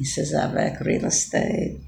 He says, "I Avec Real Estate.